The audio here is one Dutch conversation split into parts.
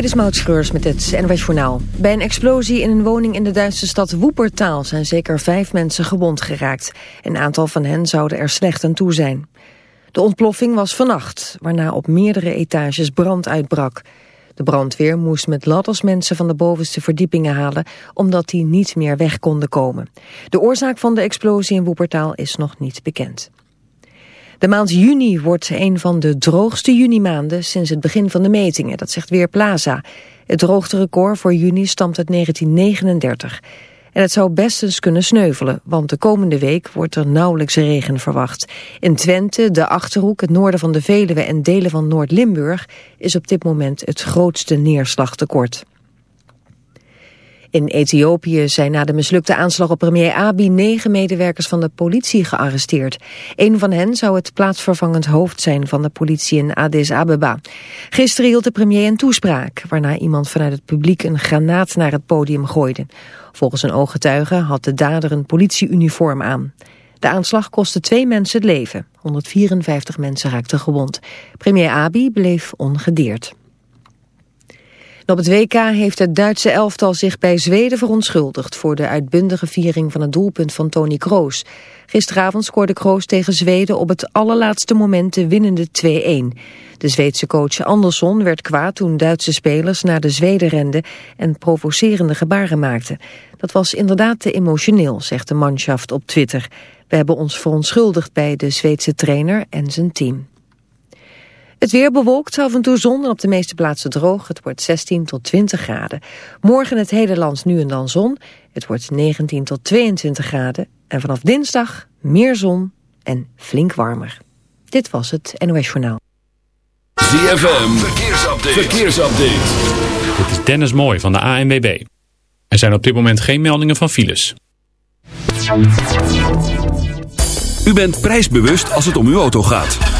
Dit is Maud met het NWS Journaal. Bij een explosie in een woning in de Duitse stad Woepertaal zijn zeker vijf mensen gewond geraakt. Een aantal van hen zouden er slecht aan toe zijn. De ontploffing was vannacht, waarna op meerdere etages brand uitbrak. De brandweer moest met ladders mensen van de bovenste verdiepingen halen... omdat die niet meer weg konden komen. De oorzaak van de explosie in Woepertaal is nog niet bekend. De maand juni wordt een van de droogste junimaanden sinds het begin van de metingen, dat zegt weer Plaza. Het droogterecord voor juni stamt uit 1939. En het zou best eens kunnen sneuvelen, want de komende week wordt er nauwelijks regen verwacht. In Twente, de Achterhoek, het noorden van de Veluwe en delen van Noord-Limburg is op dit moment het grootste neerslagtekort. In Ethiopië zijn na de mislukte aanslag op premier Abiy negen medewerkers van de politie gearresteerd. Een van hen zou het plaatsvervangend hoofd zijn van de politie in Addis Abeba. Gisteren hield de premier een toespraak, waarna iemand vanuit het publiek een granaat naar het podium gooide. Volgens een ooggetuige had de dader een politieuniform aan. De aanslag kostte twee mensen het leven. 154 mensen raakten gewond. Premier Abiy bleef ongedeerd. Op het WK heeft het Duitse elftal zich bij Zweden verontschuldigd... voor de uitbundige viering van het doelpunt van Tony Kroos. Gisteravond scoorde Kroos tegen Zweden op het allerlaatste moment de winnende 2-1. De Zweedse coach Andersson werd kwaad toen Duitse spelers naar de Zweden renden... en provocerende gebaren maakten. Dat was inderdaad te emotioneel, zegt de manschaft op Twitter. We hebben ons verontschuldigd bij de Zweedse trainer en zijn team. Het weer bewolkt, af en toe zon en op de meeste plaatsen droog. Het wordt 16 tot 20 graden. Morgen het hele land nu en dan zon. Het wordt 19 tot 22 graden. En vanaf dinsdag meer zon en flink warmer. Dit was het NOS Journaal. ZFM, verkeersupdate. verkeersupdate. Dit is Dennis Mooi van de ANWB. Er zijn op dit moment geen meldingen van files. U bent prijsbewust als het om uw auto gaat.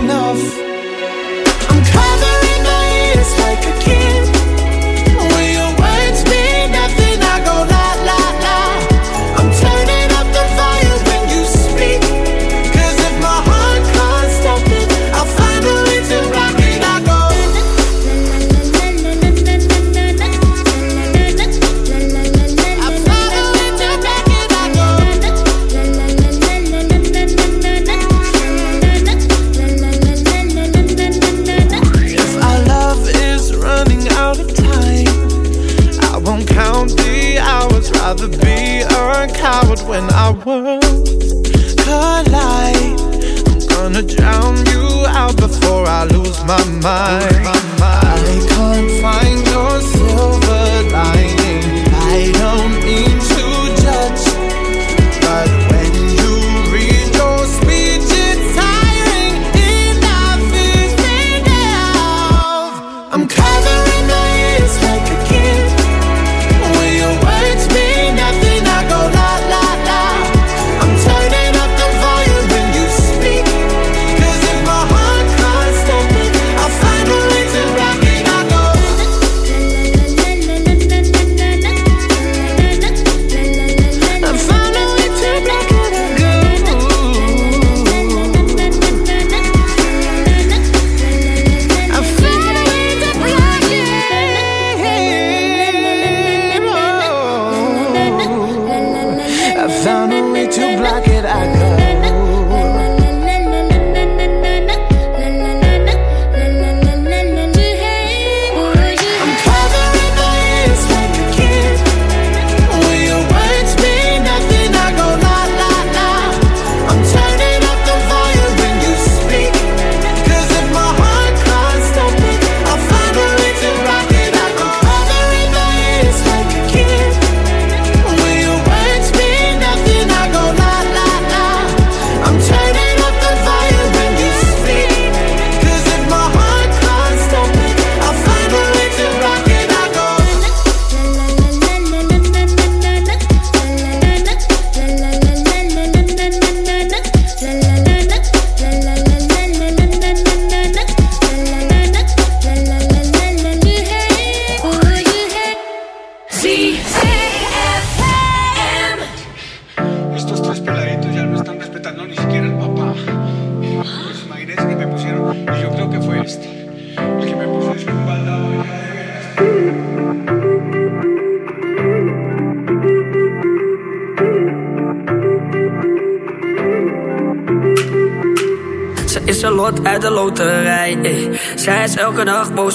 My mind. I can't find your silver lining. I don't mean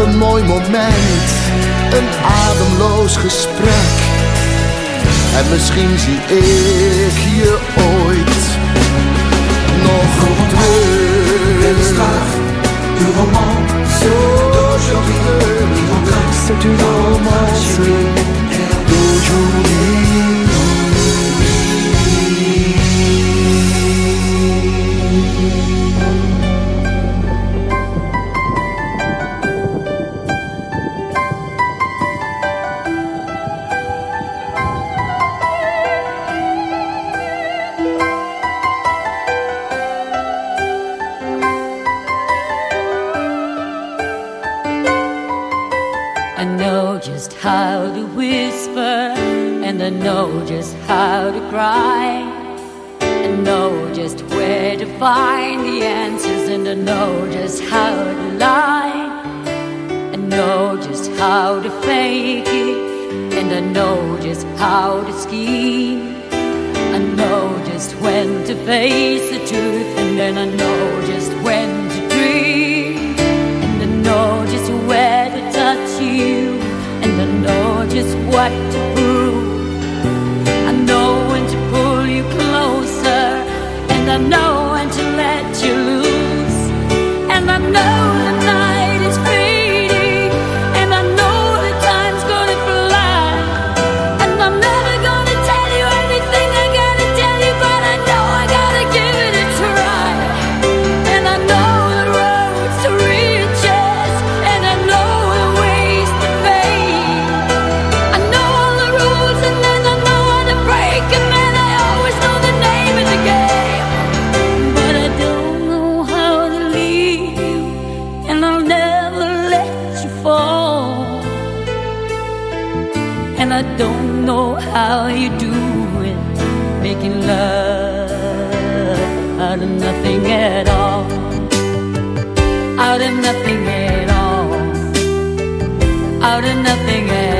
een mooi moment, een ademloos gesprek. En misschien zie ik je ooit nog op terug. du roman d'aujourd'hui qui remplace du roman d'aujourd'hui. nothing else.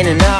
in and out.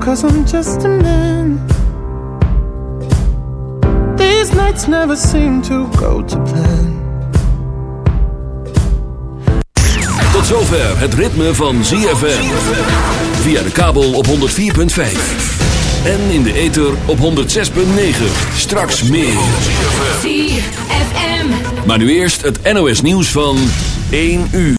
Cause I'm just a man. These nights never seem to go to plan. Tot zover het ritme van ZFM. Via de kabel op 104.5. En in de ether op 106.9. Straks meer. ZFM. Maar nu eerst het NOS nieuws van 1 uur.